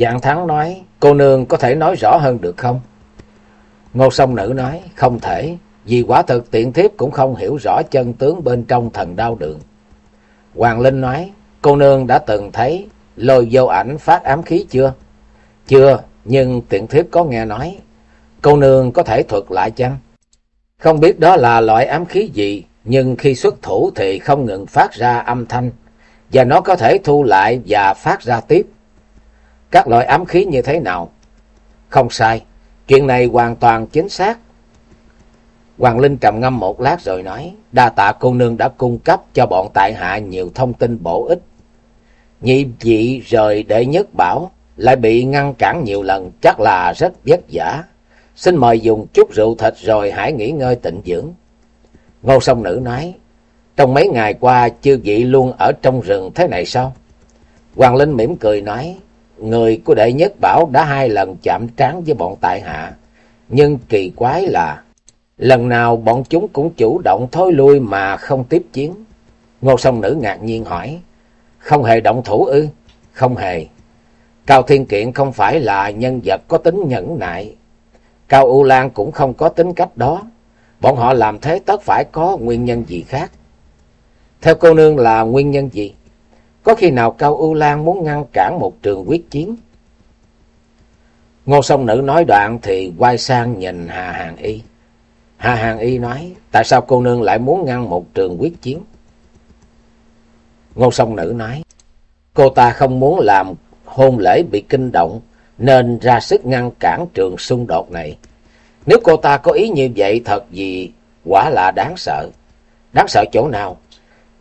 Dạng thắng nói, cô nương có thể nói rõ hơn được không? Ngô sông nữ nói, không thể, vì quả thực tiện thiếp cũng không hiểu rõ chân tướng bên trong thần đao đường. Hoàng Linh nói, cô nương đã từng thấy lôi vô ảnh phát ám khí chưa? Chưa, nhưng tiện thiếp có nghe nói. Cô nương có thể thuật lại chăng? Không biết đó là loại ám khí gì, nhưng khi xuất thủ thì không ngừng phát ra âm thanh, và nó có thể thu lại và phát ra tiếp các loại ám khí như thế nào. Không sai, chuyện này hoàn toàn chính xác. Hoàng Linh trầm ngâm một lát rồi nói, đa tạ cô nương đã cung cấp cho bọn tại hạ nhiều thông tin bổ ích. Nhị vị rời đệ nhất bảo, lại bị ngăn cản nhiều lần, chắc là rất vất vả. Xin mời dùng chút rượu thịt rồi hãy nghỉ ngơi tịnh dưỡng. Ngô sông nữ nói, trong mấy ngày qua chư vị luôn ở trong rừng thế này sao? Hoàng Linh mỉm cười nói, người của đệ nhất bảo đã hai lần chạm trán với bọn tại hạ. Nhưng kỳ quái là, lần nào bọn chúng cũng chủ động thối lui mà không tiếp chiến. Ngô song nữ ngạc nhiên hỏi, không hề động thủ ư? Không hề. Cao Thiên Kiện không phải là nhân vật có tính nhẫn nại. Cao U Lan cũng không có tính cách đó. Bọn họ làm thế tất phải có nguyên nhân gì khác. Theo cô nương là nguyên nhân gì? Có khi nào Cao Ưu Lan muốn ngăn cản một trường quyết chiến? Ngô sông nữ nói đoạn thì quay sang nhìn Hà Hàng Y. Hà Hàng Y nói, tại sao cô nương lại muốn ngăn một trường quyết chiến? Ngô sông nữ nói, cô ta không muốn làm hôn lễ bị kinh động, nên ra sức ngăn cản trường xung đột này. Nếu cô ta có ý như vậy thật gì quả là đáng sợ. Đáng sợ chỗ nào?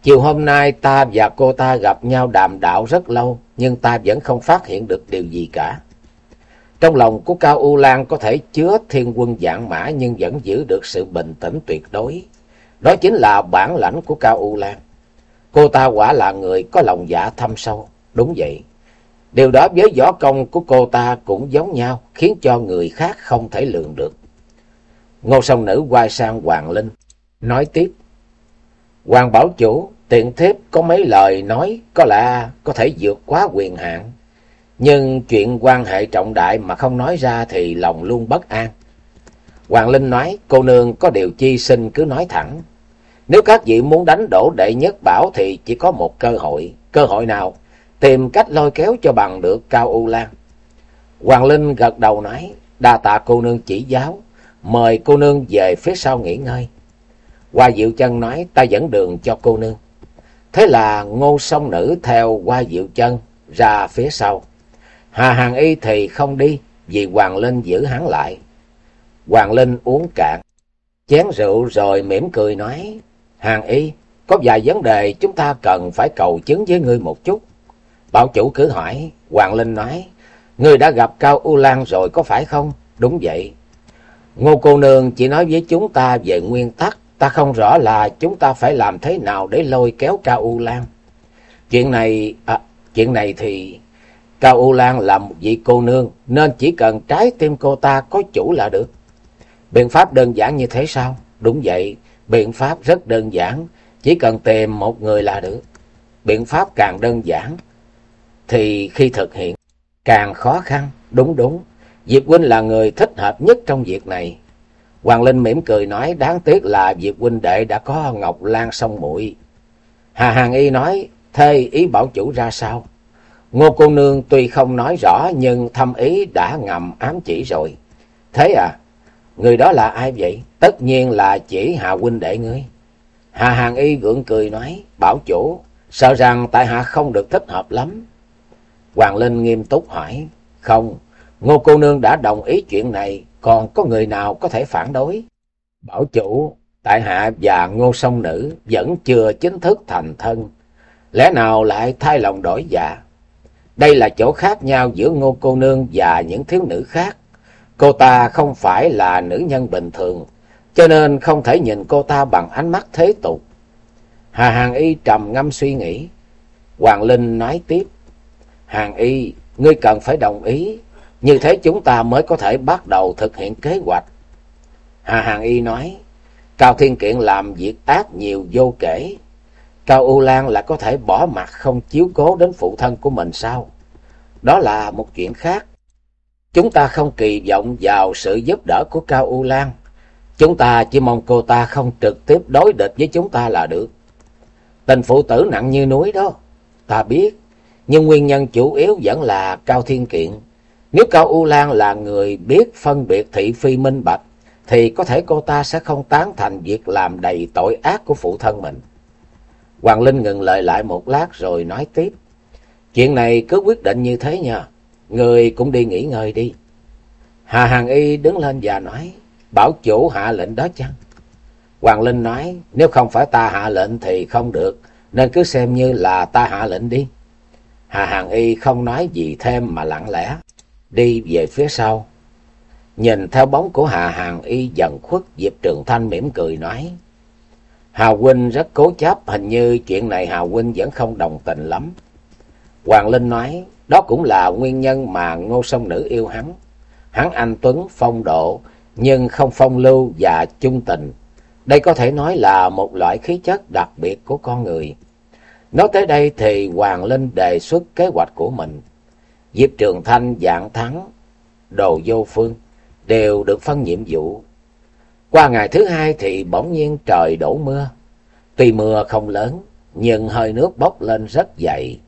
Chiều hôm nay ta và cô ta gặp nhau đàm đạo rất lâu, nhưng ta vẫn không phát hiện được điều gì cả. Trong lòng của Cao U Lan có thể chứa thiên quân dạng mã nhưng vẫn giữ được sự bình tĩnh tuyệt đối. Đó chính là bản lãnh của Cao U Lan. Cô ta quả là người có lòng dạ thâm sâu. Đúng vậy. Điều đó với võ công của cô ta cũng giống nhau, khiến cho người khác không thể lường được. Ngô sông nữ quay sang Hoàng Linh, nói tiếp. Hoàng bảo chủ, tiện thiếp có mấy lời nói có lẽ có thể vượt quá quyền hạn. Nhưng chuyện quan hệ trọng đại mà không nói ra thì lòng luôn bất an. Hoàng Linh nói, cô nương có điều chi xin cứ nói thẳng. Nếu các vị muốn đánh đổ đệ nhất bảo thì chỉ có một cơ hội. Cơ hội nào? Tìm cách lôi kéo cho bằng được Cao U Lan. Hoàng Linh gật đầu nói, đa tạ cô nương chỉ giáo, mời cô nương về phía sau nghỉ ngơi. Hoa Diệu Chân nói ta dẫn đường cho cô nương. Thế là ngô Song nữ theo Hoa Diệu Chân ra phía sau. Hà Hàng Y thì không đi vì Hoàng Linh giữ hắn lại. Hoàng Linh uống cạn chén rượu rồi mỉm cười nói Hàng Y có vài vấn đề chúng ta cần phải cầu chứng với ngươi một chút. Bảo chủ cứ hỏi, Hoàng Linh nói, ngươi đã gặp Cao U Lan rồi có phải không? Đúng vậy. Ngô cô nương chỉ nói với chúng ta về nguyên tắc Ta không rõ là chúng ta phải làm thế nào để lôi kéo Cao U Lan. Chuyện này, à, chuyện này thì Cao U Lan là một vị cô nương, nên chỉ cần trái tim cô ta có chủ là được. Biện pháp đơn giản như thế sao? Đúng vậy, biện pháp rất đơn giản, chỉ cần tìm một người là được. Biện pháp càng đơn giản, thì khi thực hiện càng khó khăn, đúng đúng. Diệp Huynh là người thích hợp nhất trong việc này. Hoàng Linh mỉm cười nói, đáng tiếc là Diệp huynh đệ đã có Ngọc Lan song muội. Hà Hàng Y nói, thê ý bảo chủ ra sao? Ngô cô nương tuy không nói rõ, nhưng thâm ý đã ngầm ám chỉ rồi. Thế à? Người đó là ai vậy? Tất nhiên là chỉ Hà huynh đệ ngươi. Hà Hàng Y gượng cười nói, bảo chủ, sợ rằng tại hạ không được thích hợp lắm. Hoàng Linh nghiêm túc hỏi, không, Ngô cô nương đã đồng ý chuyện này còn có người nào có thể phản đối? Bảo chủ, tại hạ và ngô sông nữ vẫn chưa chính thức thành thân, lẽ nào lại thay lòng đổi dạ? Đây là chỗ khác nhau giữa ngô cô nương và những thiếu nữ khác. Cô ta không phải là nữ nhân bình thường, cho nên không thể nhìn cô ta bằng ánh mắt thế tục. Hà Hàng Y trầm ngâm suy nghĩ. Hoàng Linh nói tiếp. Hàng Y, ngươi cần phải đồng ý. Như thế chúng ta mới có thể bắt đầu thực hiện kế hoạch. Hà Hàng Y nói. Cao Thiên Kiện làm việc ác nhiều vô kể. Cao U Lan lại có thể bỏ mặt không chiếu cố đến phụ thân của mình sao? Đó là một chuyện khác. Chúng ta không kỳ vọng vào sự giúp đỡ của Cao U Lan. Chúng ta chỉ mong cô ta không trực tiếp đối địch với chúng ta là được. Tình phụ tử nặng như núi đó, ta biết. Nhưng nguyên nhân chủ yếu vẫn là Cao Thiên Kiện. Nếu Cao U Lan là người biết phân biệt thị phi minh bạch, thì có thể cô ta sẽ không tán thành việc làm đầy tội ác của phụ thân mình. Hoàng Linh ngừng lời lại một lát rồi nói tiếp. Chuyện này cứ quyết định như thế nha. Người cũng đi nghỉ ngơi đi. Hà Hàng Y đứng lên và nói. Bảo chủ hạ lệnh đó chăng? Hoàng Linh nói. Nếu không phải ta hạ lệnh thì không được. Nên cứ xem như là ta hạ lệnh đi. Hà Hàng Y không nói gì thêm mà lặng lẽ. Đi về phía sau. Nhìn theo bóng của Hà Hàng Y dần khuất. Diệp Trường Thanh mỉm cười nói. Hà Huynh rất cố chấp, hình như chuyện này Hà Huynh vẫn không đồng tình lắm. Hoàng Linh nói, đó cũng là nguyên nhân mà ngô sông nữ yêu hắn. Hắn anh Tuấn phong độ, nhưng không phong lưu và chung tình. Đây có thể nói là một loại khí chất đặc biệt của con người. Nói tới đây thì Hoàng Linh đề xuất kế hoạch của mình. Diệp Trường Thanh, Dạng Thắng, Đồ Vô Phương đều được phân nhiệm vụ. Qua ngày thứ hai thì bỗng nhiên trời đổ mưa. Tuy mưa không lớn, nhưng hơi nước bốc lên rất dày.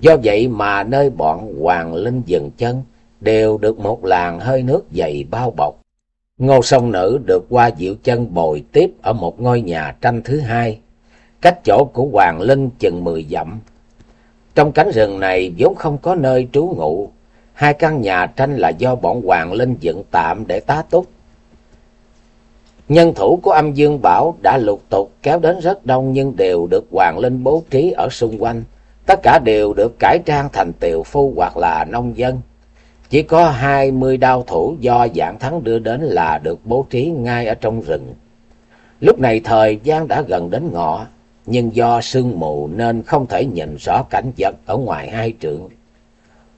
Do vậy mà nơi bọn Hoàng Linh dừng chân đều được một làn hơi nước dày bao bọc. Ngô sông nữ được qua diệu chân bồi tiếp ở một ngôi nhà tranh thứ hai, cách chỗ của Hoàng Linh chừng mười dặm. Trong cánh rừng này vốn không có nơi trú ngụ, hai căn nhà tranh là do bọn Hoàng Linh dựng tạm để tá túc. Nhân thủ của âm Dương Bảo đã lục tục kéo đến rất đông nhưng đều được Hoàng Linh bố trí ở xung quanh. Tất cả đều được cải trang thành tiều phu hoặc là nông dân. Chỉ có hai mươi đao thủ do dạng thắng đưa đến là được bố trí ngay ở trong rừng. Lúc này thời gian đã gần đến ngọ, nhưng do sương mù nên không thể nhìn rõ cảnh vật ở ngoài hai trượng.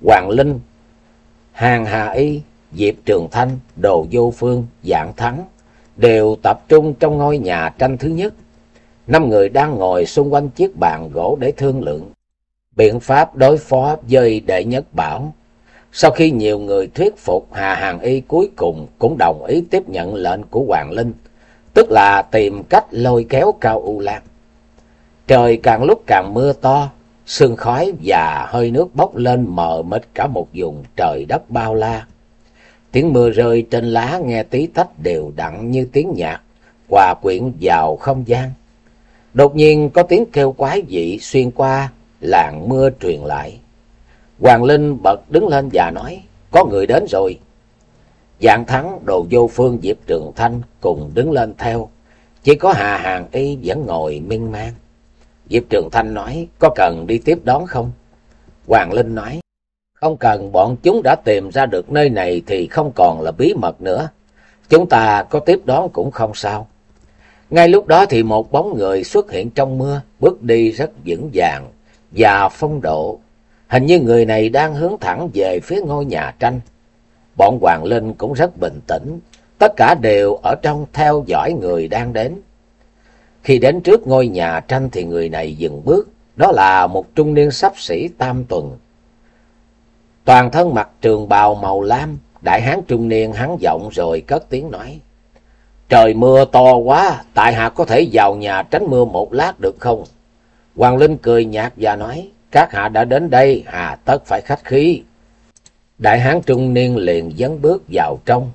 Hoàng Linh, Hàng Hà Y, Diệp Trường Thanh, Đồ Vô Phương, Dạng Thắng đều tập trung trong ngôi nhà tranh thứ nhất. Năm người đang ngồi xung quanh chiếc bàn gỗ để thương lượng. Biện pháp đối phó với đệ nhất bảo. Sau khi nhiều người thuyết phục Hà Hàng Y cuối cùng cũng đồng ý tiếp nhận lệnh của Hoàng Linh, tức là tìm cách lôi kéo Cao U Lan. Trời càng lúc càng mưa to, sương khói và hơi nước bốc lên mờ mịt cả một vùng trời đất bao la. Tiếng mưa rơi trên lá nghe tí tách đều đặn như tiếng nhạc, hòa quyện vào không gian. Đột nhiên có tiếng kêu quái dị xuyên qua làng mưa truyền lại. Hoàng Linh bật đứng lên và nói, có người đến rồi. Dạng thắng đồ vô phương Diệp Trường Thanh cùng đứng lên theo. Chỉ có Hà Hàng Y vẫn ngồi miên man. Diệp Trường Thanh nói, có cần đi tiếp đón không? Hoàng Linh nói, không cần bọn chúng đã tìm ra được nơi này thì không còn là bí mật nữa. Chúng ta có tiếp đón cũng không sao. Ngay lúc đó thì một bóng người xuất hiện trong mưa, bước đi rất vững vàng và phong độ. Hình như người này đang hướng thẳng về phía ngôi nhà tranh. Bọn Hoàng Linh cũng rất bình tĩnh, tất cả đều ở trong theo dõi người đang đến. Khi đến trước ngôi nhà tranh thì người này dừng bước, đó là một trung niên sắp sĩ tam tuần Toàn thân mặc trường bào màu lam, đại hán trung niên hắn giọng rồi cất tiếng nói. Trời mưa to quá, tại hạ có thể vào nhà tránh mưa một lát được không? Hoàng Linh cười nhạt và nói, các hạ đã đến đây, hà tất phải khách khí. Đại hán trung niên liền dấn bước vào trong.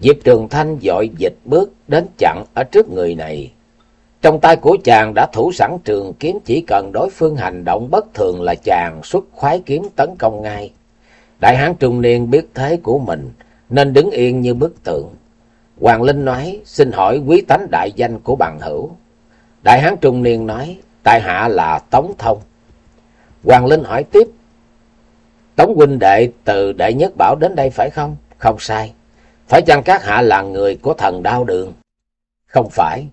Diệp Trường Thanh dội dịch bước đến chặn ở trước người này. Trong tay của chàng đã thủ sẵn trường kiếm chỉ cần đối phương hành động bất thường là chàng xuất khoái kiếm tấn công ngay. Đại hán trung niên biết thế của mình, nên đứng yên như bức tượng. Hoàng Linh nói, xin hỏi quý tánh đại danh của bằng hữu. Đại hán trung niên nói, tại hạ là Tống Thông. Hoàng Linh hỏi tiếp, Tống huynh đệ từ đệ nhất bảo đến đây phải không? Không sai. Phải chăng các hạ là người của thần đao đường? Không phải.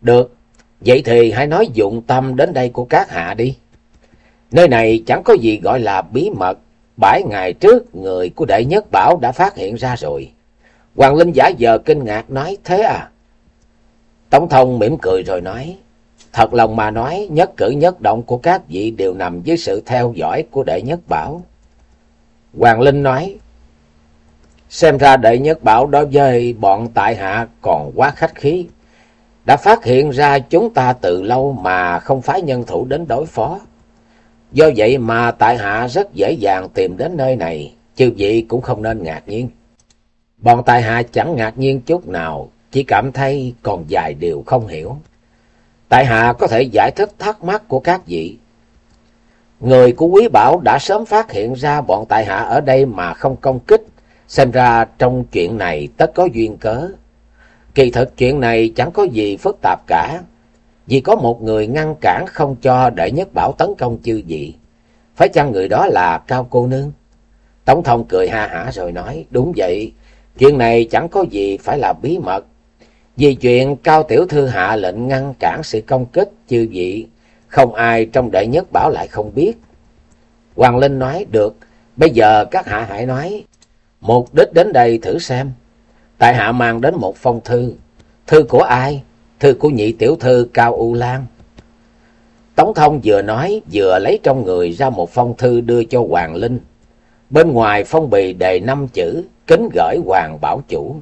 Được, vậy thì hãy nói dụng tâm đến đây của các hạ đi. Nơi này chẳng có gì gọi là bí mật. Bảy ngày trước, người của đệ nhất bảo đã phát hiện ra rồi. Hoàng Linh giả giờ kinh ngạc nói, thế à? tổng thông mỉm cười rồi nói, thật lòng mà nói, nhất cử nhất động của các vị đều nằm dưới sự theo dõi của đệ nhất bảo. Hoàng Linh nói, xem ra đệ nhất bảo đối với bọn tại hạ còn quá khách khí. Đã phát hiện ra chúng ta từ lâu mà không phái nhân thủ đến đối phó. Do vậy mà tại hạ rất dễ dàng tìm đến nơi này, chư vị cũng không nên ngạc nhiên. Bọn tại hạ chẳng ngạc nhiên chút nào, chỉ cảm thấy còn dài điều không hiểu. Tại hạ có thể giải thích thắc mắc của các vị. Người của quý bảo đã sớm phát hiện ra bọn tại hạ ở đây mà không công kích, xem ra trong chuyện này tất có duyên cớ. Kỳ thực chuyện này chẳng có gì phức tạp cả, vì có một người ngăn cản không cho đệ nhất bảo tấn công chư vị. Phải chăng người đó là Cao Cô Nương? Tổng thống cười ha hả rồi nói, đúng vậy, chuyện này chẳng có gì phải là bí mật. Vì chuyện Cao Tiểu Thư hạ lệnh ngăn cản sự công kích chư vị, không ai trong đệ nhất bảo lại không biết. Hoàng Linh nói, được, bây giờ các hạ hãy nói, mục đích đến đây thử xem. Tại hạ mang đến một phong thư, thư của ai? Thư của nhị tiểu thư Cao U Lan. Tống thông vừa nói vừa lấy trong người ra một phong thư đưa cho Hoàng Linh. Bên ngoài phong bì đề năm chữ, kính gửi Hoàng Bảo Chủ.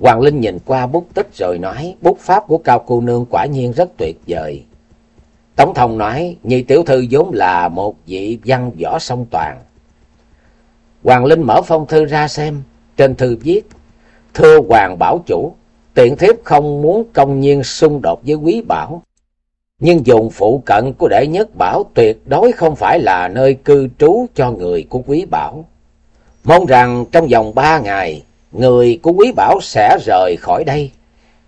Hoàng Linh nhìn qua bút tích rồi nói, bút pháp của Cao Cô Nương quả nhiên rất tuyệt vời. Tống thông nói, nhị tiểu thư vốn là một vị văn võ song toàn. Hoàng Linh mở phong thư ra xem, trên thư viết, Thưa Hoàng Bảo Chủ, tiện thiếp không muốn công nhiên xung đột với quý bảo. Nhưng dùng phụ cận của đệ nhất bảo tuyệt đối không phải là nơi cư trú cho người của quý bảo. Mong rằng trong vòng ba ngày, người của quý bảo sẽ rời khỏi đây.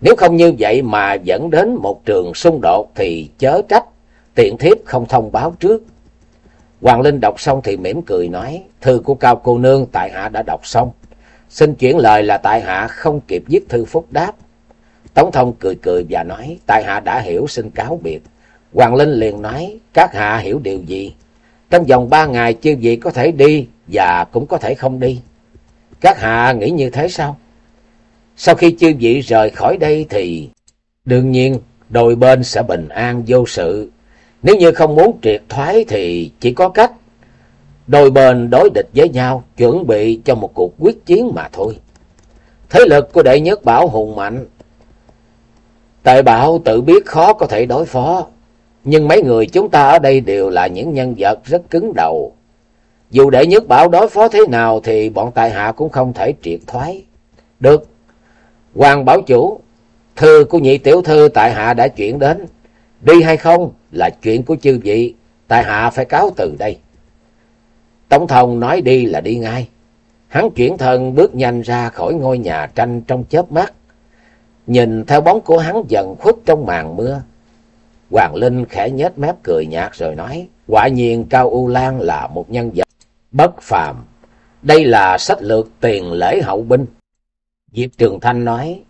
Nếu không như vậy mà dẫn đến một trường xung đột thì chớ trách, tiện thiếp không thông báo trước. Hoàng Linh đọc xong thì mỉm cười nói, thư của Cao Cô Nương tại hạ đã đọc xong. Xin chuyển lời là tại hạ không kịp viết thư phúc đáp. Tống thông cười cười và nói, tại hạ đã hiểu xin cáo biệt. Hoàng Linh liền nói, các hạ hiểu điều gì? Trong vòng ba ngày chư vị có thể đi và cũng có thể không đi. Các hạ nghĩ như thế sao? Sau khi chư vị rời khỏi đây thì đương nhiên đôi bên sẽ bình an vô sự. Nếu như không muốn triệt thoái thì chỉ có cách đôi bên đối địch với nhau, chuẩn bị cho một cuộc quyết chiến mà thôi. Thế lực của đệ nhất bảo hùng mạnh. Tệ bảo tự biết khó có thể đối phó, nhưng mấy người chúng ta ở đây đều là những nhân vật rất cứng đầu. Dù đệ nhất bảo đối phó thế nào thì bọn tài hạ cũng không thể triệt thoái. Được, Hoàng Bảo Chủ, thư của nhị tiểu thư tại hạ đã chuyển đến. Đi hay không là chuyện của chư vị, tại hạ phải cáo từ đây. Tổng thống nói đi là đi ngay. Hắn chuyển thân bước nhanh ra khỏi ngôi nhà tranh trong chớp mắt. Nhìn theo bóng của hắn dần khuất trong màn mưa. Hoàng Linh khẽ nhếch mép cười nhạt rồi nói, quả nhiên Cao U Lan là một nhân vật bất phàm. Đây là sách lược tiền lễ hậu binh. Diệp Trường Thanh nói,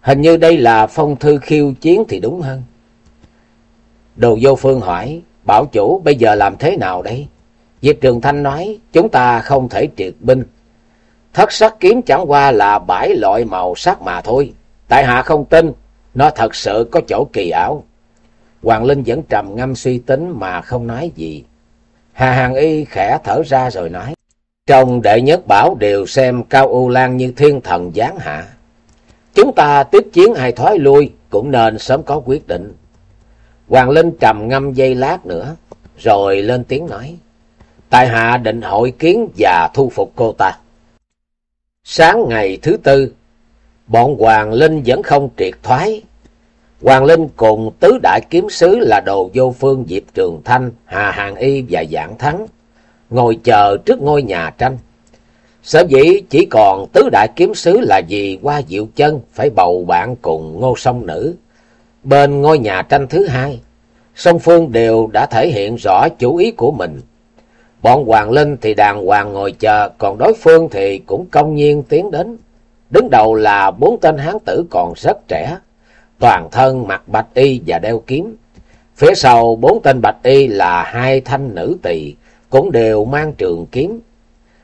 hình như đây là phong thư khiêu chiến thì đúng hơn. Đồ vô phương hỏi, bảo chủ bây giờ làm thế nào đây? Diệp Trường Thanh nói, chúng ta không thể triệt binh. Thất sắc kiếm chẳng qua là bãi loại màu sắc mà thôi. Tại hạ không tin, nó thật sự có chỗ kỳ ảo. Hoàng Linh vẫn trầm ngâm suy tính mà không nói gì. Hà Hàng Y khẽ thở ra rồi nói, trong đệ nhất bảo đều xem Cao U Lan như thiên thần giáng hạ. Chúng ta tiếp chiến hay thoái lui cũng nên sớm có quyết định. Hoàng Linh trầm ngâm dây lát nữa, rồi lên tiếng nói, tại hạ định hội kiến và thu phục cô ta. Sáng ngày thứ tư, bọn Hoàng Linh vẫn không triệt thoái. Hoàng Linh cùng tứ đại kiếm sứ là Đồ Vô Phương, Diệp Trường Thanh, Hà Hàng Y và Dạng Thắng, ngồi chờ trước ngôi nhà tranh. Sở dĩ chỉ còn tứ đại kiếm sứ là vì qua diệu chân phải bầu bạn cùng ngô sông nữ. Bên ngôi nhà tranh thứ hai, song phương đều đã thể hiện rõ chủ ý của mình. Bọn Hoàng Linh thì đàng hoàng ngồi chờ, còn đối phương thì cũng công nhiên tiến đến. Đứng đầu là bốn tên hán tử còn rất trẻ, toàn thân mặc bạch y và đeo kiếm. Phía sau bốn tên bạch y là hai thanh nữ tỳ cũng đều mang trường kiếm.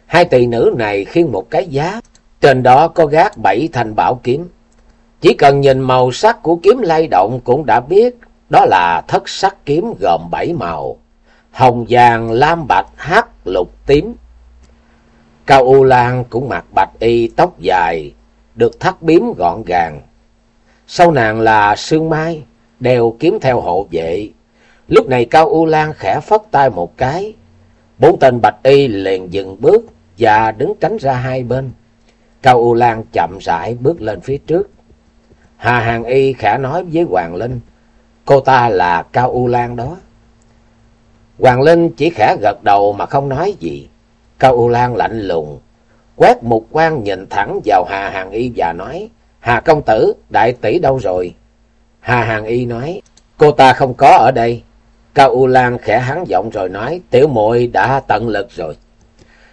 Hai tỳ nữ này khiêng một cái giá, trên đó có gác bảy thanh bảo kiếm. Chỉ cần nhìn màu sắc của kiếm lay động cũng đã biết đó là thất sắc kiếm gồm bảy màu. Hồng vàng, lam bạch, hắc, lục, tím. Cao U Lan cũng mặc bạch y tóc dài, được thắt biếm gọn gàng. Sau nàng là Sương Mai, đều kiếm theo hộ vệ. Lúc này Cao U Lan khẽ phất tay một cái. Bốn tên bạch y liền dừng bước và đứng tránh ra hai bên. Cao U Lan chậm rãi bước lên phía trước. Hà Hàng Y khẽ nói với Hoàng Linh, cô ta là Cao U Lan đó. Hoàng Linh chỉ khẽ gật đầu mà không nói gì. Cao U Lan lạnh lùng, quét một quan nhìn thẳng vào Hà Hàng Y và nói, Hà công tử, đại tỷ đâu rồi? Hà Hàng Y nói, cô ta không có ở đây. Cao U Lan khẽ hắn giọng rồi nói, tiểu muội đã tận lực rồi.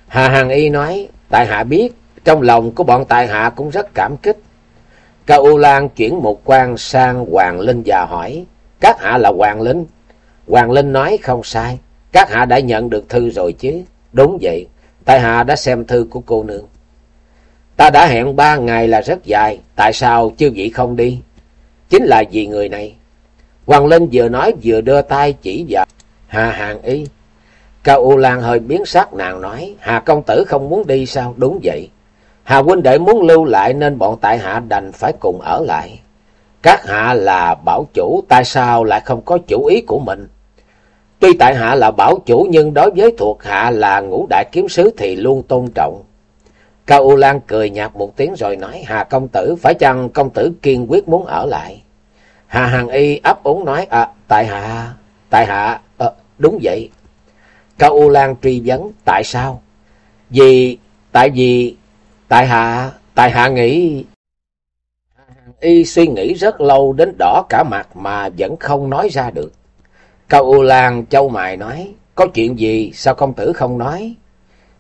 Hà Hàng Y nói, tại hạ biết, trong lòng của bọn tại hạ cũng rất cảm kích. Cao U Lan chuyển một quan sang Hoàng Linh và hỏi, các hạ là Hoàng Linh. Hoàng Linh nói không sai, các hạ đã nhận được thư rồi chứ. Đúng vậy, tại hạ đã xem thư của cô nương. Ta đã hẹn ba ngày là rất dài, tại sao chư vị không đi? Chính là vì người này. Hoàng Linh vừa nói vừa đưa tay chỉ vào Hà Hàng Y. Cao U Lan hơi biến sắc nàng nói, Hà công tử không muốn đi sao? Đúng vậy. Hà huynh đệ muốn lưu lại nên bọn tại hạ đành phải cùng ở lại. Các hạ là bảo chủ, tại sao lại không có chủ ý của mình? Tuy tại hạ là bảo chủ nhưng đối với thuộc hạ là ngũ đại kiếm sứ thì luôn tôn trọng. Cao U Lan cười nhạt một tiếng rồi nói, Hà công tử, phải chăng công tử kiên quyết muốn ở lại? Hà Hằng Y ấp úng nói, à, tại hạ, tại hạ, à, đúng vậy. Cao U Lan truy vấn, tại sao? Vì, tại vì, tại hạ, tại hạ nghĩ... Hà Hằng Y suy nghĩ rất lâu đến đỏ cả mặt mà vẫn không nói ra được. Cao U Lan châu mài nói, có chuyện gì sao công tử không nói?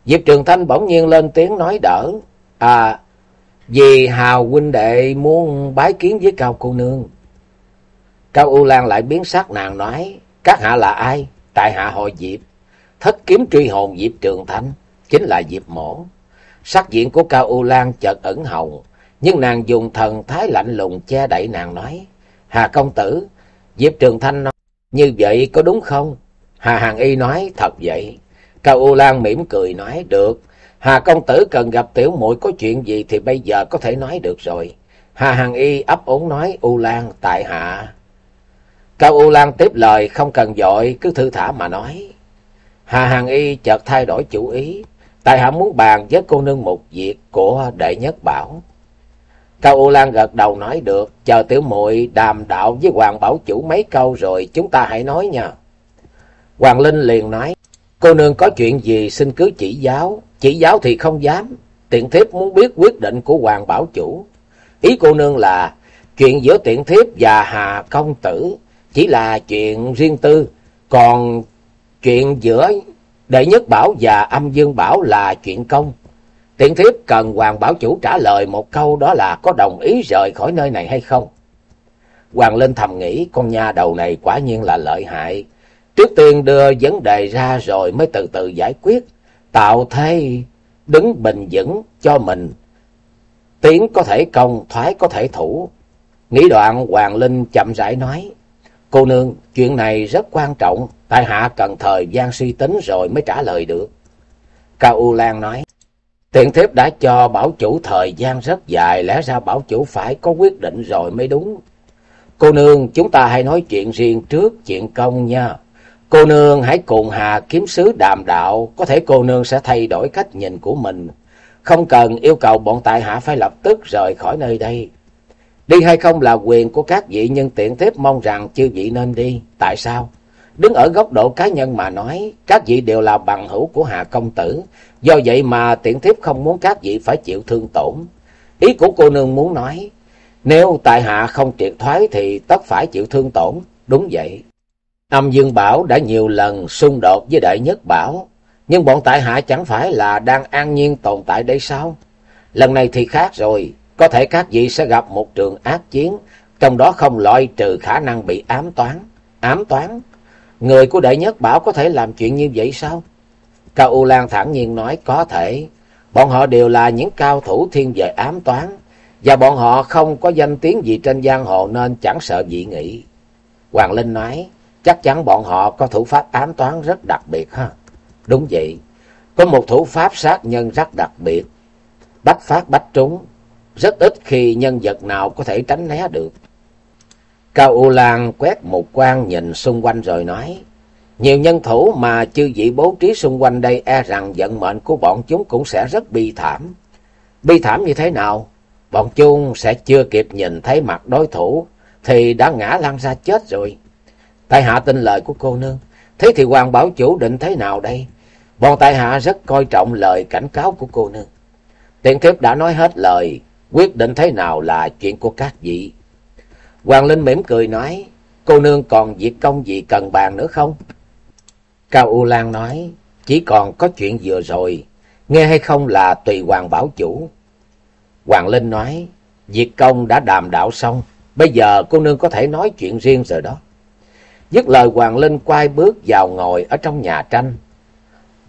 Diệp Trường Thanh bỗng nhiên lên tiếng nói đỡ. À, vì Hào huynh đệ muốn bái kiến với Cao cô nương. Cao U Lan lại biến sắc nàng nói, các hạ là ai? Tại hạ hội Diệp, thất kiếm truy hồn Diệp Trường Thanh, chính là Diệp Mổ. Sắc diện của Cao U Lan chợt ẩn hồng, nhưng nàng dùng thần thái lạnh lùng che đậy nàng nói, Hà công tử, Diệp Trường Thanh nói, như vậy có đúng không? Hà Hàng Y nói, thật vậy. Cao U Lan mỉm cười nói, được. Hà công tử cần gặp tiểu muội có chuyện gì thì bây giờ có thể nói được rồi. Hà Hàng Y ấp úng nói, U Lan, tại hạ. Cao U Lan tiếp lời, không cần dội, cứ thư thả mà nói. Hà Hàng Y chợt thay đổi chủ ý. Tại hạ muốn bàn với cô nương một việc của đệ nhất bảo. Cao U Lan gật đầu nói được, chờ tiểu muội đàm đạo với Hoàng Bảo Chủ mấy câu rồi chúng ta hãy nói nha. Hoàng Linh liền nói, cô nương có chuyện gì xin cứ chỉ giáo, chỉ giáo thì không dám, tiện thiếp muốn biết quyết định của Hoàng Bảo Chủ. Ý cô nương là, chuyện giữa tiện thiếp và Hà Công Tử chỉ là chuyện riêng tư, còn chuyện giữa Đệ Nhất Bảo và Âm Dương Bảo là chuyện công. Tiện thiếp cần Hoàng Bảo Chủ trả lời một câu đó là có đồng ý rời khỏi nơi này hay không? Hoàng Linh thầm nghĩ con nha đầu này quả nhiên là lợi hại. Trước tiên đưa vấn đề ra rồi mới từ từ giải quyết, tạo thế đứng bình vững cho mình. Tiến có thể công, thoái có thể thủ. Nghĩ đoạn Hoàng Linh chậm rãi nói, cô nương, chuyện này rất quan trọng, tại hạ cần thời gian suy tính rồi mới trả lời được. Cao U Lan nói, Tiện thiếp đã cho bảo chủ thời gian rất dài, lẽ ra bảo chủ phải có quyết định rồi mới đúng. Cô nương, chúng ta hãy nói chuyện riêng trước, chuyện công nha. Cô nương hãy cùng Hà kiếm sứ đàm đạo, có thể cô nương sẽ thay đổi cách nhìn của mình. Không cần yêu cầu bọn tại hạ phải lập tức rời khỏi nơi đây. Đi hay không là quyền của các vị, nhưng tiện thiếp mong rằng chư vị nên đi. Tại sao? Đứng ở góc độ cá nhân mà nói, các vị đều là bằng hữu của Hà Công Tử. Do vậy mà tiện thiếp không muốn các vị phải chịu thương tổn. Ý của cô nương muốn nói, nếu tại hạ không triệt thoái thì tất phải chịu thương tổn. Đúng vậy. Âm Dương Bảo đã nhiều lần xung đột với Đại Nhất Bảo. Nhưng bọn tại hạ chẳng phải là đang an nhiên tồn tại đây sao? Lần này thì khác rồi. Có thể các vị sẽ gặp một trường ác chiến. Trong đó không loại trừ khả năng bị ám toán. Ám toán? Người của Đại Nhất Bảo có thể làm chuyện như vậy sao? Cao U Lan thản nhiên nói có thể. Bọn họ đều là những cao thủ thiên về ám toán. Và bọn họ không có danh tiếng gì trên giang hồ nên chẳng sợ dị nghị. Hoàng Linh nói, chắc chắn bọn họ có thủ pháp ám toán rất đặc biệt ha. Đúng vậy, có một thủ pháp sát nhân rất đặc biệt. Bách phát bách trúng, rất ít khi nhân vật nào có thể tránh né được. Cao U Lan quét một quan nhìn xung quanh rồi nói, nhiều nhân thủ mà chư vị bố trí xung quanh đây e rằng vận mệnh của bọn chúng cũng sẽ rất bi thảm. Bi thảm như thế nào? Bọn chúng sẽ chưa kịp nhìn thấy mặt đối thủ thì đã ngã lăn ra chết rồi. Tại hạ tin lời của cô nương. Thế thì Hoàng Bảo Chủ định thế nào đây? Bọn tại hạ rất coi trọng lời cảnh cáo của cô nương. Tiện thiếp đã nói hết lời, quyết định thế nào là chuyện của các vị. Hoàng Linh mỉm cười nói, cô nương còn việc công gì cần bàn nữa không? Cao U Lan nói, chỉ còn có chuyện vừa rồi, nghe hay không là tùy Hoàng Bảo Chủ. Hoàng Linh nói, việc công đã đàm đạo xong, bây giờ cô nương có thể nói chuyện riêng rồi đó. Dứt lời Hoàng Linh quay bước vào ngồi ở trong nhà tranh.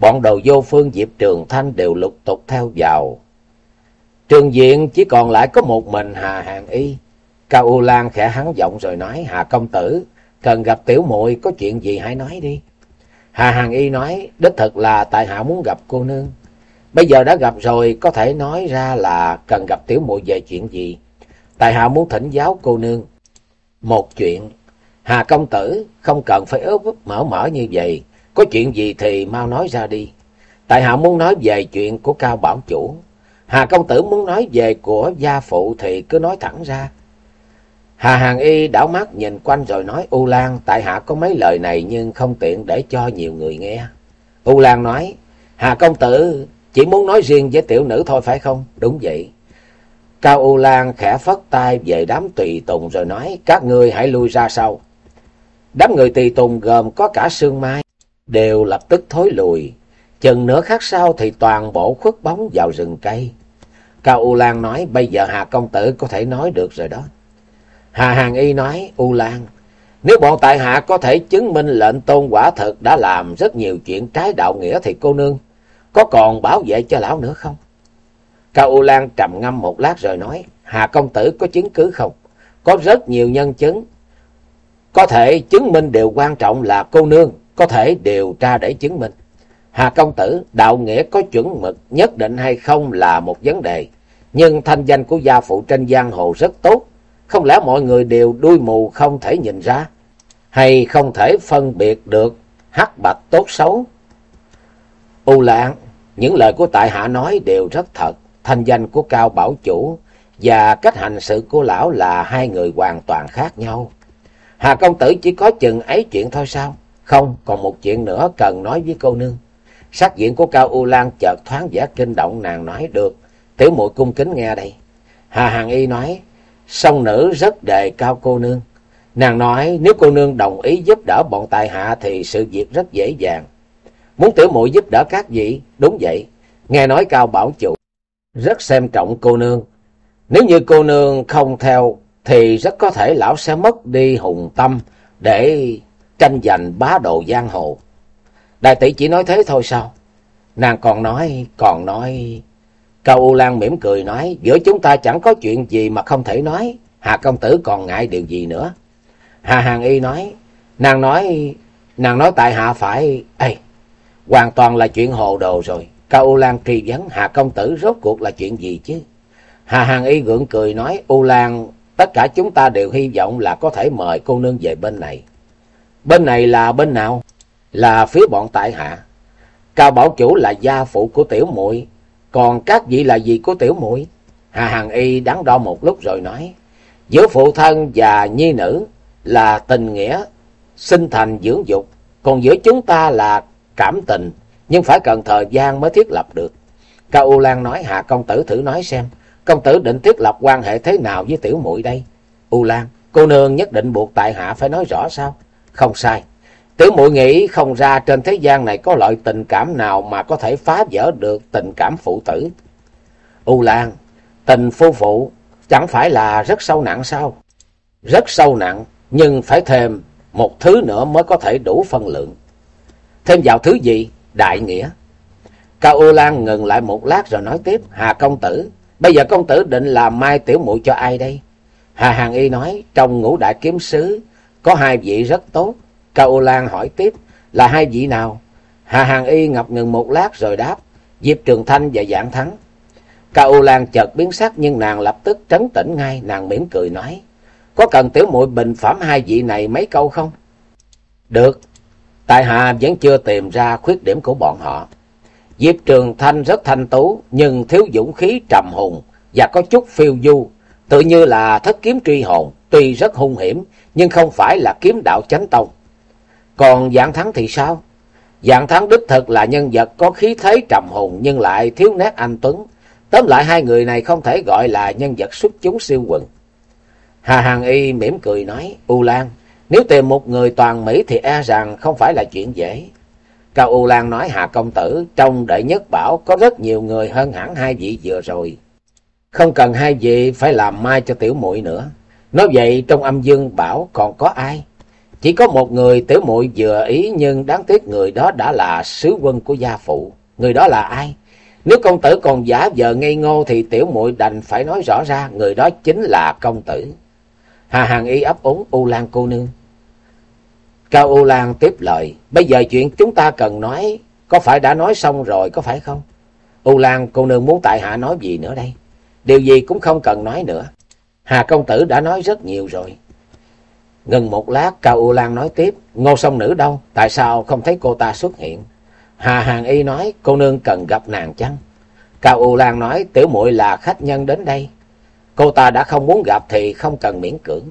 Bọn đầu vô phương Diệp Trường Thanh đều lục tục theo vào. Trường diện chỉ còn lại có một mình Hà Hàng Y. Cao U Lan khẽ hắn giọng rồi nói, Hà công tử, cần gặp tiểu muội có chuyện gì hãy nói đi. Hà Hàng Y nói, đích thực là tại hạ muốn gặp cô nương. Bây giờ đã gặp rồi, có thể nói ra là cần gặp tiểu muội về chuyện gì. Tại hạ muốn thỉnh giáo cô nương. Một chuyện, Hà công tử không cần phải ướp ướp mở mở như vậy. Có chuyện gì thì mau nói ra đi. Tại hạ muốn nói về chuyện của Cao Bảo Chủ. Hà công tử muốn nói về của gia phụ thì cứ nói thẳng ra. Hà Hàng Y đảo mắt nhìn quanh rồi nói U Lan, tại hạ có mấy lời này nhưng không tiện để cho nhiều người nghe. U Lan nói, Hà công tử chỉ muốn nói riêng với tiểu nữ thôi phải không? Đúng vậy. Cao U Lan khẽ phất tay về đám tùy tùng rồi nói, các ngươi hãy lui ra sau. Đám người tùy tùng gồm có cả sương mai, đều lập tức thối lùi. Chừng nửa khắc sau thì toàn bộ khuất bóng vào rừng cây. Cao U Lan nói, bây giờ Hà công tử có thể nói được rồi đó. Hà Hàng Y nói, U Lan, nếu bọn tại hạ có thể chứng minh lệnh tôn quả thực đã làm rất nhiều chuyện trái đạo nghĩa thì cô nương có còn bảo vệ cho lão nữa không? Cao U Lan trầm ngâm một lát rồi nói, Hà công tử có chứng cứ không? Có rất nhiều nhân chứng. Có thể chứng minh điều quan trọng là cô nương, có thể điều tra để chứng minh. Hà công tử, đạo nghĩa có chuẩn mực nhất định hay không là một vấn đề. Nhưng thanh danh của gia phụ trên giang hồ rất tốt. Không lẽ mọi người đều đuôi mù không thể nhìn ra? Hay không thể phân biệt được hắc bạch tốt xấu? U Lạng, những lời của tại hạ nói đều rất thật. Thanh danh của Cao Bảo Chủ và cách hành sự của lão là hai người hoàn toàn khác nhau. Hà công tử chỉ có chừng ấy chuyện thôi sao? Không, còn một chuyện nữa cần nói với cô nương. Sắc diện của Cao U Lan chợt thoáng vẻ kinh động nàng nói được. Tiểu muội cung kính nghe đây. Hà Hàng Y nói, song nữ rất đề cao cô nương. Nàng nói nếu cô nương đồng ý giúp đỡ bọn tài hạ thì sự việc rất dễ dàng. Muốn tiểu muội giúp đỡ các vị? Đúng vậy. Nghe nói Cao Bảo Chủ rất xem trọng cô nương. Nếu như cô nương không theo thì rất có thể lão sẽ mất đi hùng tâm để tranh giành bá đồ giang hồ. Đại tỷ chỉ nói thế thôi sao? Nàng còn nói, còn nói... Cao U Lan mỉm cười nói, giữa chúng ta chẳng có chuyện gì mà không thể nói. Hà công tử còn ngại điều gì nữa? Hà Hàng Y nói, nàng nói, nàng nói tại hạ phải... Ê, hoàn toàn là chuyện hồ đồ rồi. Cao U Lan truy vấn Hà công tử rốt cuộc là chuyện gì chứ? Hà Hàng Y gượng cười nói, U Lan, tất cả chúng ta đều hy vọng là có thể mời cô nương về bên này. Bên này là bên nào? Là phía bọn tại hạ. Cao Bảo Chủ là gia phụ của tiểu muội còn các vị là gì của tiểu muội Hà Hằng Y đắn đo một lúc rồi nói, giữa phụ thân và nhi nữ là tình nghĩa sinh thành dưỡng dục, còn giữa chúng ta là cảm tình, nhưng phải cần thời gian mới thiết lập được. Cao U Lan nói hà công tử thử nói xem, công tử định thiết lập quan hệ thế nào với tiểu muội đây? U Lan, cô nương nhất định buộc tại hạ phải nói rõ sao? Không sai. Tiểu muội nghĩ không ra trên thế gian này có loại tình cảm nào mà có thể phá vỡ được tình cảm phụ tử. U Lan, tình phu phụ chẳng phải là rất sâu nặng sao? Rất sâu nặng, nhưng phải thêm một thứ nữa mới có thể đủ phân lượng. Thêm vào thứ gì? Đại nghĩa. Cao U Lan ngừng lại một lát rồi nói tiếp, Hà công tử, bây giờ công tử định làm mai tiểu muội cho ai đây? Hà Hàng Y nói, trong ngũ đại kiếm sứ có hai vị rất tốt. Cao Lan hỏi tiếp, là hai vị nào? Hà Hàng Y ngập ngừng một lát rồi đáp, Diệp Trường Thanh và Dạng Thắng. Cao Lan chợt biến sắc nhưng nàng lập tức trấn tĩnh ngay, nàng mỉm cười nói, có cần tiểu muội bình phẩm hai vị này mấy câu không? Được, tại hạ vẫn chưa tìm ra khuyết điểm của bọn họ. Diệp Trường Thanh rất thanh tú, nhưng thiếu dũng khí trầm hùng và có chút phiêu du, tự như là thất kiếm truy hồn, tuy rất hung hiểm, nhưng không phải là kiếm đạo chánh tông. Còn Dạng Thắng thì sao? Dạng Thắng đích thực là nhân vật có khí thế trầm hùng nhưng lại thiếu nét anh tuấn. Tóm lại hai người này không thể gọi là nhân vật xuất chúng siêu quần. Hà Hàng Y mỉm cười nói, U Lan, nếu tìm một người toàn Mỹ thì e rằng không phải là chuyện dễ. Cao U Lan nói Hà Công Tử, trong đệ nhất bảo có rất nhiều người hơn hẳn hai vị vừa rồi. Không cần hai vị phải làm mai cho tiểu muội nữa. Nói vậy trong âm dương bảo còn có ai? Chỉ có một người tiểu muội vừa ý nhưng đáng tiếc người đó đã là sứ quân của gia phụ. Người đó là ai? Nếu công tử còn giả vờ ngây ngô thì tiểu muội đành phải nói rõ ra người đó chính là công tử. Hà Hàng Y ấp úng U Lan cô nương. Cao U Lan tiếp lời, bây giờ chuyện chúng ta cần nói, có phải đã nói xong rồi có phải không? U Lan cô nương muốn tại hạ nói gì nữa đây? Điều gì cũng không cần nói nữa. Hà công tử đã nói rất nhiều rồi. Ngừng một lát, Cao U Lan nói tiếp, ngô sông nữ đâu? Tại sao không thấy cô ta xuất hiện? Hà Hàng Y nói, cô nương cần gặp nàng chăng? Cao U Lan nói, tiểu muội là khách nhân đến đây. Cô ta đã không muốn gặp thì không cần miễn cưỡng.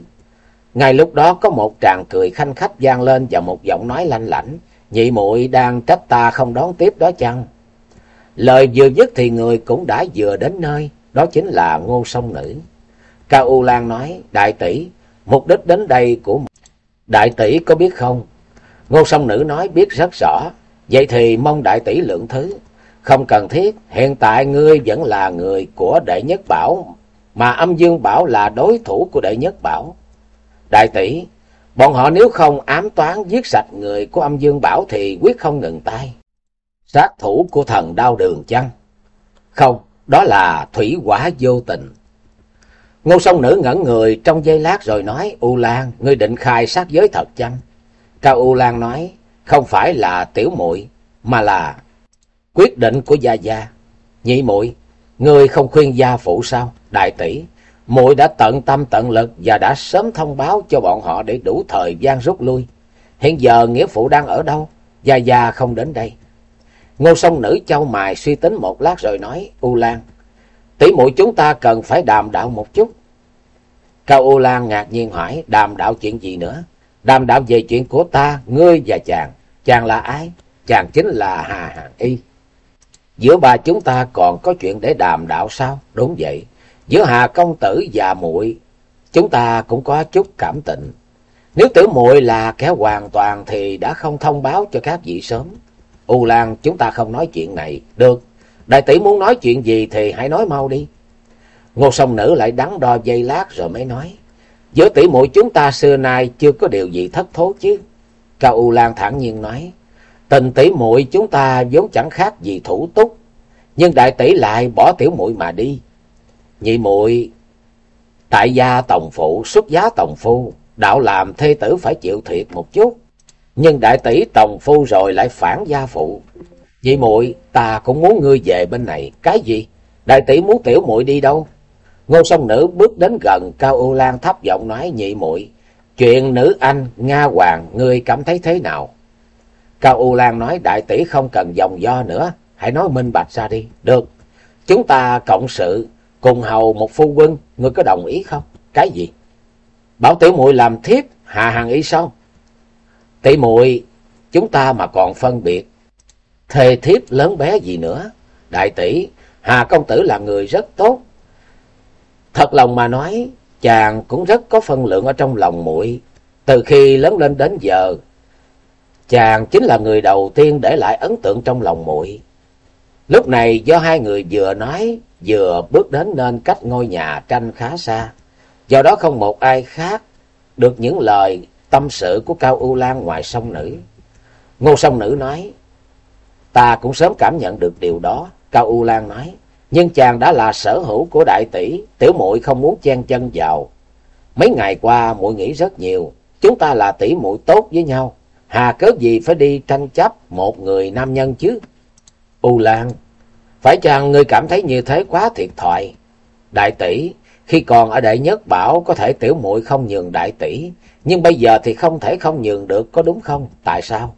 Ngay lúc đó có một tràng cười khanh khách vang lên và một giọng nói lanh lảnh. Nhị muội đang trách ta không đón tiếp đó chăng? Lời vừa dứt thì người cũng đã vừa đến nơi. Đó chính là ngô sông nữ. Cao U Lan nói, đại tỷ, mục đích đến đây của... Đại tỷ có biết không? Ngô song nữ nói biết rất rõ. Vậy thì mong đại tỷ lượng thứ. Không cần thiết, hiện tại ngươi vẫn là người của đệ nhất bảo, mà âm dương bảo là đối thủ của đệ nhất bảo. Đại tỷ, bọn họ nếu không ám toán giết sạch người của âm dương bảo thì quyết không ngừng tay. Sát thủ của thần đau đường chăng? Không, đó là thủy quả vô tình. Ngô sông nữ ngẩn người trong giây lát rồi nói, U Lan, ngươi định khai sát giới thật chăng? Cao U Lan nói, không phải là tiểu muội mà là quyết định của gia gia. Nhị muội ngươi không khuyên gia phụ sao? Đại tỷ, muội đã tận tâm tận lực và đã sớm thông báo cho bọn họ để đủ thời gian rút lui. Hiện giờ nghĩa phụ đang ở đâu? Gia Gia không đến đây. Ngô sông nữ châu mài suy tính một lát rồi nói, U Lan, tỷ muội chúng ta cần phải đàm đạo một chút. Cao U Lan ngạc nhiên hỏi, đàm đạo chuyện gì nữa? Đàm đạo về chuyện của ta, ngươi và chàng. Chàng là ai? Chàng chính là Hà Hàng Y. Giữa ba chúng ta còn có chuyện để đàm đạo sao? Đúng vậy. Giữa Hà công tử và muội chúng ta cũng có chút cảm tình. Nếu tử muội là kẻ hoàn toàn thì đã không thông báo cho các vị sớm. U Lan chúng ta không nói chuyện này. Được, đại tỷ muốn nói chuyện gì thì hãy nói mau đi. Ngô sông nữ lại đắn đo dây lát rồi mới nói. Giữa tỷ muội chúng ta xưa nay chưa có điều gì thất thố chứ. Cao U Lan thản nhiên nói. Tình tỷ muội chúng ta vốn chẳng khác gì thủ túc. Nhưng đại tỷ lại bỏ tiểu muội mà đi. Nhị muội tại gia tổng phụ xuất giá tổng phu, đạo làm thê tử phải chịu thiệt một chút. Nhưng đại tỷ tổng phu rồi lại phản gia phụ. Nhị muội ta cũng muốn ngươi về bên này. Cái gì? Đại tỷ muốn tiểu muội đi đâu? Ngô sông nữ bước đến gần Cao U Lan thấp giọng nói nhị muội Chuyện nữ anh, Nga Hoàng, ngươi cảm thấy thế nào? Cao U Lan nói đại tỷ không cần dòng do nữa. Hãy nói minh bạch ra đi. Được, chúng ta cộng sự, cùng hầu một phu quân, ngươi có đồng ý không? Cái gì? Bảo tiểu muội làm thiếp, hạ hàng ý sao? Tỷ muội chúng ta mà còn phân biệt. Thề thiếp lớn bé gì nữa. Đại tỷ, Hà công tử là người rất tốt. Thật lòng mà nói, chàng cũng rất có phân lượng ở trong lòng muội. Từ khi lớn lên đến giờ, chàng chính là người đầu tiên để lại ấn tượng trong lòng muội. Lúc này do hai người vừa nói, vừa bước đến nên cách ngôi nhà tranh khá xa. Do đó không một ai khác được những lời tâm sự của Cao U Lan ngoài sông nữ. Ngô sông nữ nói, ta cũng sớm cảm nhận được điều đó. Cao U Lan nói, nhưng chàng đã là sở hữu của đại tỷ, tiểu muội không muốn chen chân vào. Mấy ngày qua muội nghĩ rất nhiều, chúng ta là tỷ muội tốt với nhau, hà cớ gì phải đi tranh chấp một người nam nhân chứ? U Lan, phải chăng ngươi cảm thấy như thế quá thiệt thòi? Đại tỷ, khi còn ở đệ nhất bảo có thể tiểu muội không nhường đại tỷ, nhưng bây giờ thì không thể không nhường được có đúng không? Tại sao?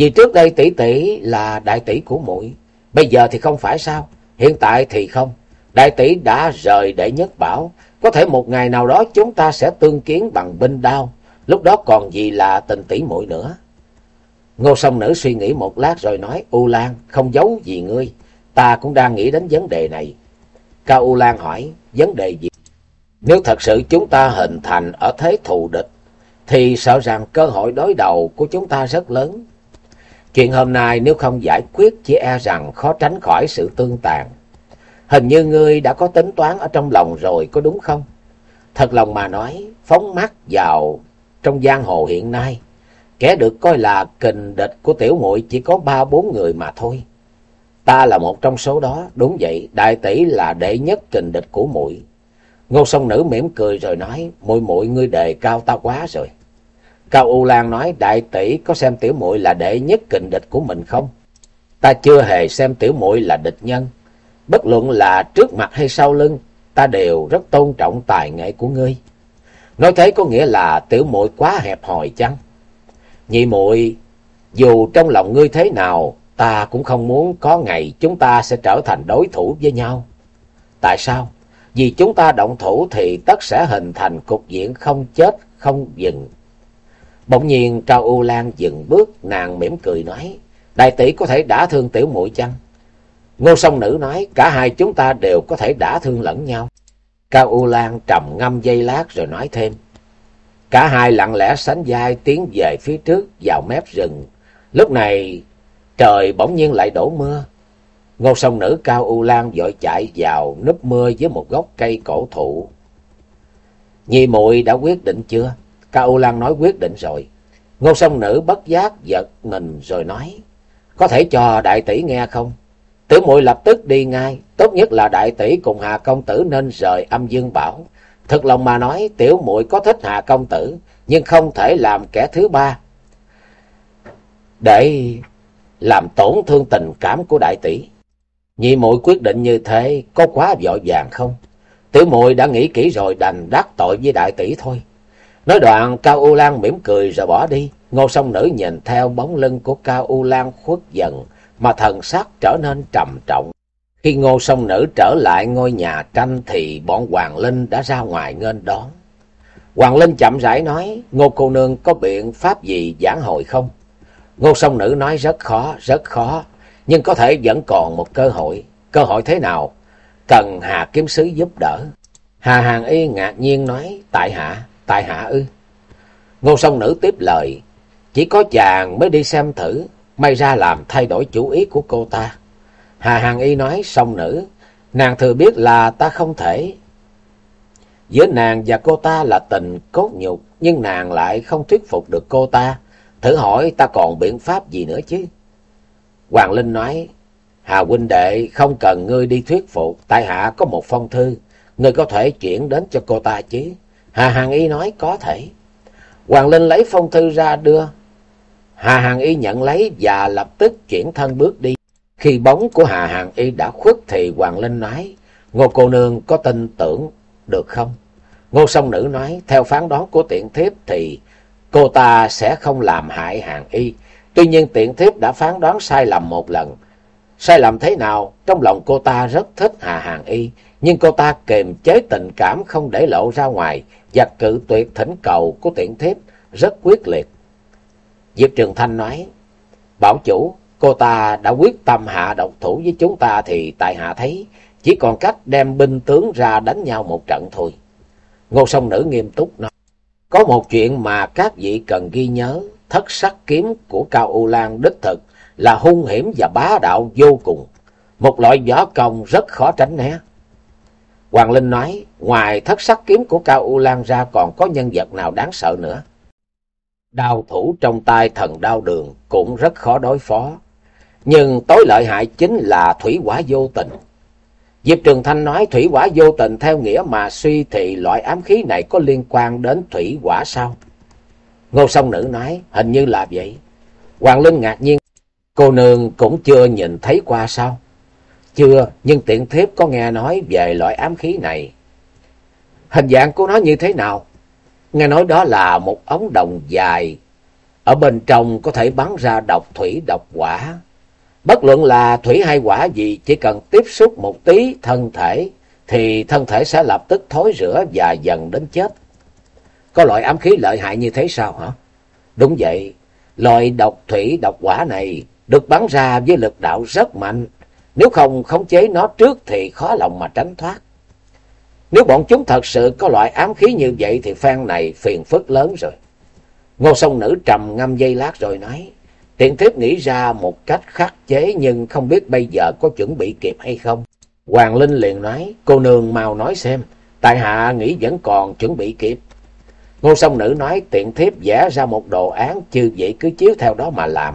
Vì trước đây tỷ tỷ là đại tỷ của muội, bây giờ thì không phải sao? Hiện tại thì không. Đại tỷ đã rời đệ nhất bảo, có thể một ngày nào đó chúng ta sẽ tương kiến bằng binh đao, lúc đó còn gì là tình tỷ muội nữa. Ngô sông nữ suy nghĩ một lát rồi nói, U Lan, không giấu gì ngươi, ta cũng đang nghĩ đến vấn đề này. Cao U Lan hỏi, vấn đề gì? Nếu thật sự chúng ta hình thành ở thế thù địch, thì sợ rằng cơ hội đối đầu của chúng ta rất lớn. Chuyện hôm nay nếu không giải quyết chỉ e rằng khó tránh khỏi sự tương tàn. Hình như ngươi đã có tính toán ở trong lòng rồi có đúng không? Thật lòng mà nói, phóng mắt vào trong giang hồ hiện nay, kẻ được coi là kình địch của tiểu muội chỉ có ba bốn người mà thôi. Ta là một trong số đó, đúng vậy, đại tỷ là đệ nhất kình địch của muội. Ngô sông nữ mỉm cười rồi nói, muội muội ngươi đề cao ta quá rồi. Cao U Lan nói, đại tỷ có xem tiểu muội là đệ nhất kình địch của mình không? Ta chưa hề xem tiểu muội là địch nhân. Bất luận là trước mặt hay sau lưng, ta đều rất tôn trọng tài nghệ của ngươi. Nói thế có nghĩa là tiểu muội quá hẹp hòi chăng? Nhị muội, dù trong lòng ngươi thế nào, ta cũng không muốn có ngày chúng ta sẽ trở thành đối thủ với nhau. Tại sao? Vì chúng ta động thủ thì tất sẽ hình thành cục diện không chết, không dừng. Bỗng nhiên Cao U Lan dừng bước, nàng mỉm cười nói, đại tỷ có thể đả thương tiểu muội chăng? Ngô song nữ nói, cả hai chúng ta đều có thể đả thương lẫn nhau. Cao U Lan trầm ngâm dây lát rồi nói thêm. Cả hai lặng lẽ sánh vai tiến về phía trước vào mép rừng. Lúc này trời bỗng nhiên lại đổ mưa. Ngô song nữ Cao U Lan vội chạy vào núp mưa dưới một gốc cây cổ thụ. Nhi muội đã quyết định chưa? Cao U Lan nói quyết định rồi. Ngô sông nữ bất giác giật mình rồi nói. Có thể cho đại tỷ nghe không? Tiểu muội lập tức đi ngay. Tốt nhất là đại tỷ cùng Hà Công Tử nên rời âm dương bảo. Thực lòng mà nói, tiểu muội có thích Hà Công Tử. Nhưng không thể làm kẻ thứ ba. Để làm tổn thương tình cảm của đại tỷ. Nhị muội quyết định như thế có quá vội vàng không? Tiểu muội đã nghĩ kỹ rồi, đành đắc tội với đại tỷ thôi. Nói đoạn Cao U Lan mỉm cười rồi bỏ đi. Ngô sông nữ nhìn theo bóng lưng của Cao U Lan khuất dần mà thần sắc trở nên trầm trọng. Khi ngô sông nữ trở lại ngôi nhà tranh thì bọn Hoàng Linh đã ra ngoài nghênh đón. Hoàng Linh chậm rãi nói, ngô cô nương có biện pháp gì giảng hội không? Ngô sông nữ nói rất khó, rất khó, nhưng có thể vẫn còn một cơ hội. Cơ hội thế nào? Cần Hà Kiếm Sứ giúp đỡ. Hà Hàng Y ngạc nhiên nói, tại hạ, tại hạ ư. Ngô sông nữ tiếp lời, chỉ có chàng mới đi xem thử, may ra làm thay đổi chủ ý của cô ta. Hà Hàng Y nói, sông nữ, nàng thừa biết là ta không thể. Giữa nàng và cô ta là tình cốt nhục, nhưng nàng lại không thuyết phục được cô ta. Thử hỏi ta còn biện pháp gì nữa chứ? Hoàng Linh nói, Hà huynh đệ không cần ngươi đi thuyết phục, tại hạ có một phong thư, ngươi có thể chuyển đến cho cô ta chứ? Hà Hàng Y nói có thể. Hoàng Linh lấy phong thư ra đưa. Hà Hàng Y nhận lấy và lập tức chuyển thân bước đi. Khi bóng của Hà Hàng Y đã khuất thì Hoàng Linh nói, Ngô cô nương có tin tưởng được không? Ngô Song nữ nói, theo phán đoán của tiện thiếp thì cô ta sẽ không làm hại Hàng Y. Tuy nhiên tiện thiếp đã phán đoán sai lầm một lần. Sai lầm thế nào? Trong lòng cô ta rất thích Hà Hàng Y, nhưng cô ta kiềm chế tình cảm không để lộ ra ngoài và cự tuyệt thỉnh cầu của tiện thiếp rất quyết liệt. Diệp Trường Thanh nói, Bảo chủ, cô ta đã quyết tâm hạ độc thủ với chúng ta thì tại hạ thấy chỉ còn cách đem binh tướng ra đánh nhau một trận thôi. Ngô sông nữ nghiêm túc nói, có một chuyện mà các vị cần ghi nhớ, thất sắc kiếm của Cao U Lan đích thực là hung hiểm và bá đạo vô cùng, một loại võ công rất khó tránh né. Hoàng Linh nói, ngoài thất sắc kiếm của Cao U Lan ra còn có nhân vật nào đáng sợ nữa. Đao thủ trong tay thần đao đường cũng rất khó đối phó. Nhưng tối lợi hại chính là thủy quả vô tình. Diệp Trường Thanh nói thủy quả vô tình theo nghĩa mà suy thì loại ám khí này có liên quan đến thủy quả sao? Ngô Song Nữ nói hình như là vậy. Hoàng Linh ngạc nhiên. Cô nương cũng chưa nhìn thấy qua sao? Chưa, nhưng tiện thiếp có nghe nói về loại ám khí này. Hình dạng của nó như thế nào? Nghe nói đó là một ống đồng dài. Ở bên trong có thể bắn ra độc thủy độc quả. Bất luận là thủy hay quả gì, chỉ cần tiếp xúc một tí thân thể, thì thân thể sẽ lập tức thối rữa và dần đến chết. Có loại ám khí lợi hại như thế sao hả? Đúng vậy, loại độc thủy độc quả này được bắn ra với lực đạo rất mạnh. Nếu không khống chế nó trước thì khó lòng mà tránh thoát. Nếu bọn chúng thật sự có loại ám khí như vậy thì phan này phiền phức lớn rồi. Ngô sông nữ trầm ngâm dây lát rồi nói. Tiện thiếp nghĩ ra một cách khắc chế nhưng không biết bây giờ có chuẩn bị kịp hay không. Hoàng Linh liền nói, cô nương mau nói xem, tại hạ nghĩ vẫn còn chuẩn bị kịp. Ngô sông nữ nói tiện thiếp vẽ ra một đồ án, chứ vậy cứ chiếu theo đó mà làm.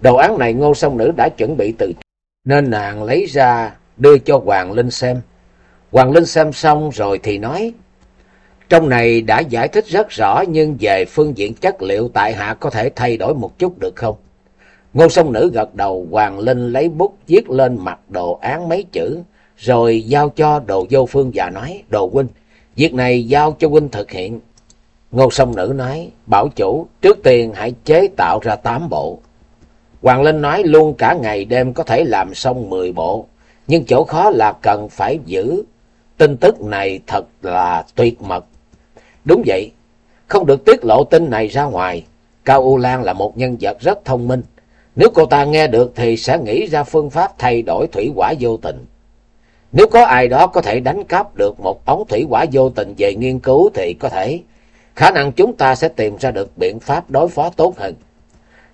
Đồ án này ngô sông nữ đã chuẩn bị từ nên nàng lấy ra đưa cho Hoàng Linh xem. Hoàng Linh xem xong rồi thì nói, trong này đã giải thích rất rõ nhưng về phương diện chất liệu tại hạ có thể thay đổi một chút được không? Ngô sông nữ gật đầu, Hoàng Linh lấy bút viết lên mặt đồ án mấy chữ, rồi giao cho đồ vô phương và nói, đồ huynh, việc này giao cho huynh thực hiện. Ngô sông nữ nói, bảo chủ, trước tiên hãy chế tạo ra tám bộ. Hoàng Linh nói luôn cả ngày đêm có thể làm xong mười bộ, nhưng chỗ khó là cần phải giữ. Tin tức này thật là tuyệt mật. Đúng vậy, không được tiết lộ tin này ra ngoài. Cao U Lan là một nhân vật rất thông minh. Nếu cô ta nghe được thì sẽ nghĩ ra phương pháp thay đổi thủy quả vô tình. Nếu có ai đó có thể đánh cắp được một ống thủy quả vô tình về nghiên cứu thì có thể khả năng chúng ta sẽ tìm ra được biện pháp đối phó tốt hơn.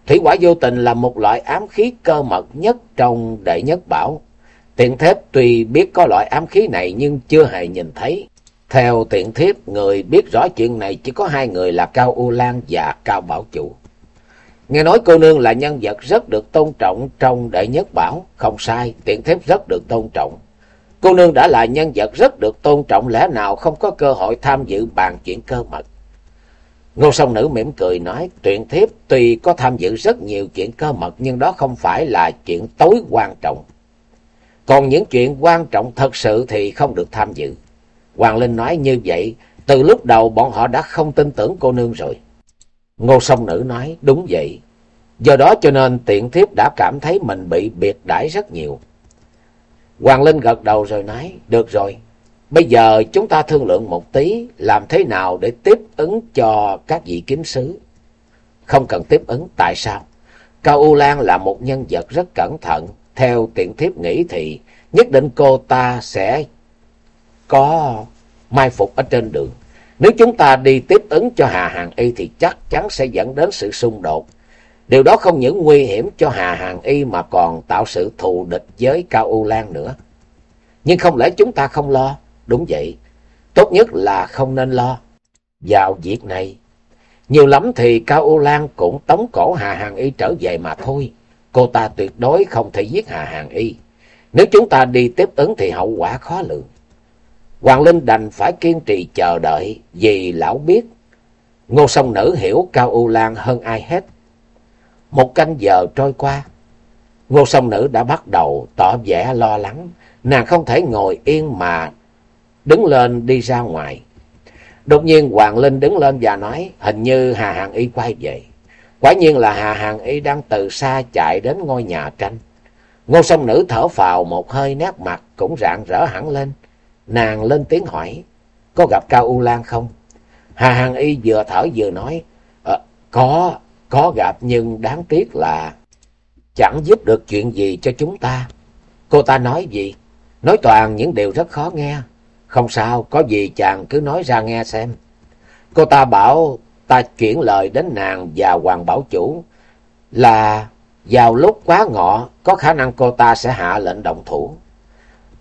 Thủy quả vô tình là một loại ám khí cơ mật nhất trong đệ nhất bảo. Tiện thiếp tuy biết có loại ám khí này nhưng chưa hề nhìn thấy. Theo tiện thiếp, người biết rõ chuyện này chỉ có hai người là Cao U Lan và Cao Bảo Chủ. Nghe nói cô nương là nhân vật rất được tôn trọng trong đệ nhất bảo. Không sai, tiện thiếp rất được tôn trọng. Cô nương đã là nhân vật rất được tôn trọng lẽ nào không có cơ hội tham dự bàn chuyện cơ mật. Ngô Sông nữ mỉm cười nói, truyện thiếp tuy có tham dự rất nhiều chuyện cơ mật nhưng đó không phải là chuyện tối quan trọng. Còn những chuyện quan trọng thật sự thì không được tham dự. Hoàng Linh nói như vậy, từ lúc đầu bọn họ đã không tin tưởng cô nương rồi. Ngô Sông nữ nói, đúng vậy. Do đó cho nên tiện thiếp đã cảm thấy mình bị biệt đãi rất nhiều. Hoàng Linh gật đầu rồi nói, được rồi, Bây giờ chúng ta thương lượng một tí, làm thế nào để tiếp ứng cho các vị kiếm sứ? Không cần tiếp ứng, tại sao? Cao U Lan là một nhân vật rất cẩn thận, theo tiện thiếp nghĩ thì nhất định cô ta sẽ có mai phục ở trên đường. Nếu chúng ta đi tiếp ứng cho Hà Hàng Y thì chắc chắn sẽ dẫn đến sự xung đột. Điều đó không những nguy hiểm cho Hà Hàng Y mà còn tạo sự thù địch với Cao U Lan nữa. Nhưng không lẽ chúng ta không lo? Đúng vậy, tốt nhất là không nên lo. Vào việc này, nhiều lắm thì Cao U Lan cũng tống cổ Hà Hàng Y trở về mà thôi. Cô ta tuyệt đối không thể giết Hà Hàng Y. Nếu chúng ta đi tiếp ứng thì hậu quả khó lường. Hoàng Linh đành phải kiên trì chờ đợi vì lão biết. Ngô sông nữ hiểu Cao U Lan hơn ai hết. Một canh giờ trôi qua. Ngô sông nữ đã bắt đầu tỏ vẻ lo lắng. Nàng không thể ngồi yên mà đứng lên đi ra ngoài. Đột nhiên Hoàng Linh đứng lên và nói, hình như Hà Hàng Y quay về. Quả nhiên là Hà Hàng Y đang từ xa chạy đến ngôi nhà tranh. Ngô sông nữ thở phào một hơi nét mặt cũng rạng rỡ hẳn lên. Nàng lên tiếng hỏi, có gặp Cao U Lan không? Hà Hàng Y vừa thở vừa nói, ờ, có, Có gặp nhưng đáng tiếc là chẳng giúp được chuyện gì cho chúng ta. Cô ta nói gì? Nói toàn những điều rất khó nghe. Không sao, có gì chàng cứ nói ra nghe xem. Cô ta bảo ta chuyển lời đến nàng và Hoàng Bảo Chủ là vào lúc quá ngọ có khả năng cô ta sẽ hạ lệnh động thủ.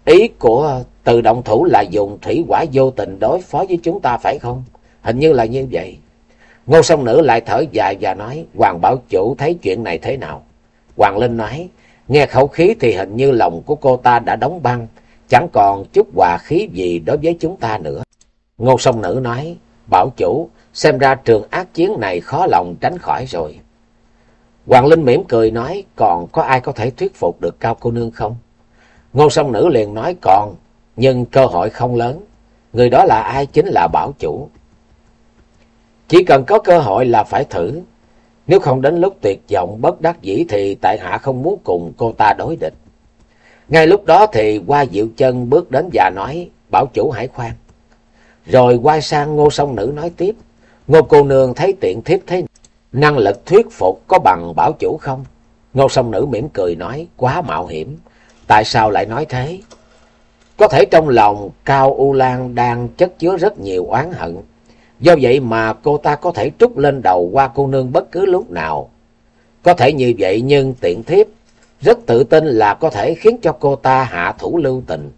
Ý của từ động thủ là dùng thủy quả vô tình đối phó với chúng ta phải không? Hình như là như vậy. Ngô sông nữ lại thở dài và nói, Hoàng Bảo Chủ thấy chuyện này thế nào? Hoàng Linh nói, nghe khẩu khí thì hình như lòng của cô ta đã đóng băng, chẳng còn chút hòa khí gì đối với chúng ta nữa. Ngô sông nữ nói, Bảo Chủ, xem ra trường ác chiến này khó lòng tránh khỏi rồi. Hoàng Linh mỉm cười nói, còn có ai có thể thuyết phục được Cao Cô Nương không? Ngô sông nữ liền nói còn, nhưng cơ hội không lớn. Người đó là ai chính là Bảo Chủ. Chỉ cần có cơ hội là phải thử. Nếu không đến lúc tuyệt vọng bất đắc dĩ thì tại hạ không muốn cùng cô ta đối địch. Ngay lúc đó thì qua diệu chân bước đến và nói, bảo chủ hãy khoan. Rồi quay sang ngô sông nữ nói tiếp, ngô cô nương thấy tiện thiếp thế năng lực thuyết phục có bằng bảo chủ không? Ngô sông nữ mỉm cười nói, quá mạo hiểm. Tại sao lại nói thế? Có thể trong lòng Cao U Lan đang chất chứa rất nhiều oán hận. Do vậy mà cô ta có thể trút lên đầu qua cô nương bất cứ lúc nào. Có thể như vậy nhưng tiện thiếp rất tự tin là có thể khiến cho cô ta hạ thủ lưu tình.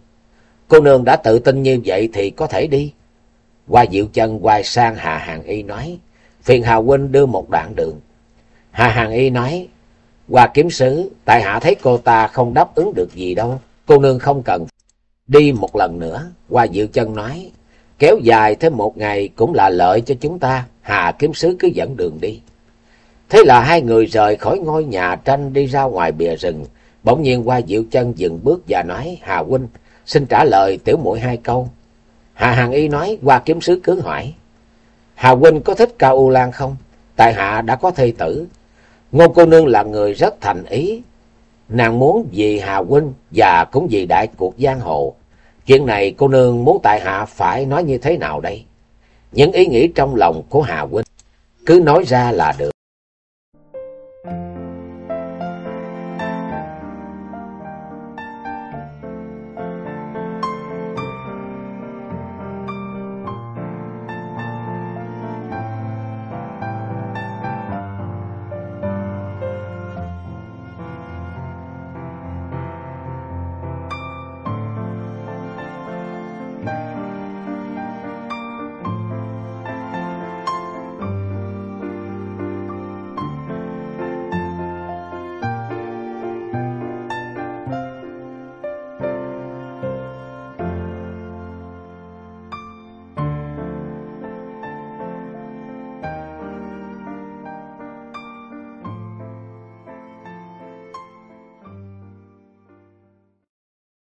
Cô nương đã tự tin như vậy thì có thể đi. Qua dịu chân quay sang Hà Hàng Y nói, phiền Hà Huynh đưa một đoạn đường. Hà Hàng Y nói, qua kiếm sứ, tại hạ thấy cô ta không đáp ứng được gì đâu, cô nương không cần. Đi một lần nữa, qua dịu chân nói, kéo dài thêm một ngày cũng là lợi cho chúng ta, Hà kiếm sứ cứ dẫn đường đi. Thế là hai người rời khỏi ngôi nhà tranh đi ra ngoài bìa rừng. Bỗng nhiên qua Diệu Chân dừng bước và nói, Hà Huynh, xin trả lời tiểu muội hai câu. Hà Hàng Y nói, qua kiếm sứ cứ hỏi. Hà Huynh có thích Cao U Lan không? Tại hạ đã có thê tử. Ngô cô nương là người rất thành ý. Nàng muốn vì Hà Huynh và cũng vì đại cuộc giang hồ. Chuyện này cô nương muốn tại hạ phải nói như thế nào đây? Những ý nghĩ trong lòng của Hà Huynh cứ nói ra là được.